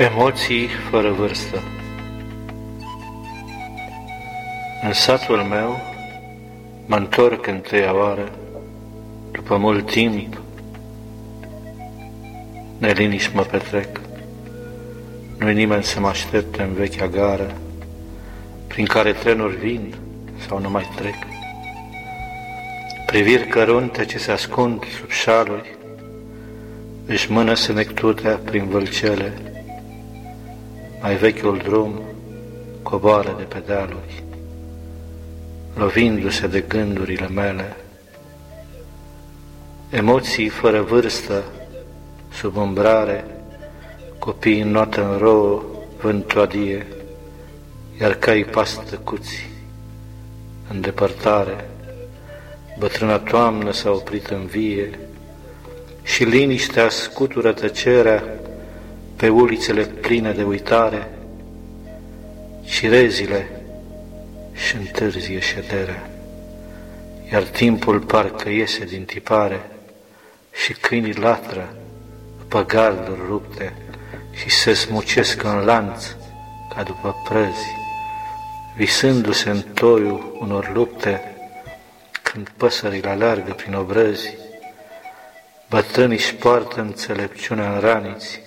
Emoții fără vârstă În satul meu mă întorc întâia oară, după mult timp, neliniști mă petrec. Nu-i nimeni să mă aștepte în vechea gară, prin care trenuri vin sau nu mai trec. Priviri cărunte ce se ascund sub șaluri, își mână senectutea prin vâlcele, mai vechiul drum coboară de pedaluri, lovindu-se de gândurile mele. Emoții fără vârstă, sub umbrare, copii în notă în rouă, vând toadie, iar cai pas tăcuți, în depărtare, bătrâna toamnă s-a oprit în vie și liniștea scutură tăcerea pe ulițele pline de uitare, cirezile și întârzie șederea, iar timpul parcă iese din tipare și câinii latră după garduri rupte și se smucesc în lanț ca după prăzi, visându-se în toiul unor lupte, când păsările alargă prin obrăzi, bătrânii își poartă înțelepciunea în raniți,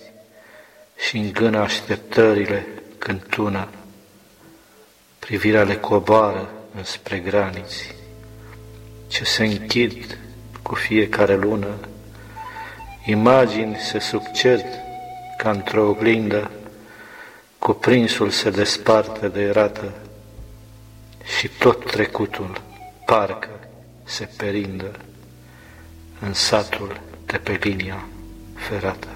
și îngână așteptările când tună, privirea le coboară înspre graniți, ce se închid cu fiecare lună, imagini se succed ca într-o oglindă, cuprinsul se desparte de rată. Și tot trecutul parcă se perindă în satul de pe linia ferată.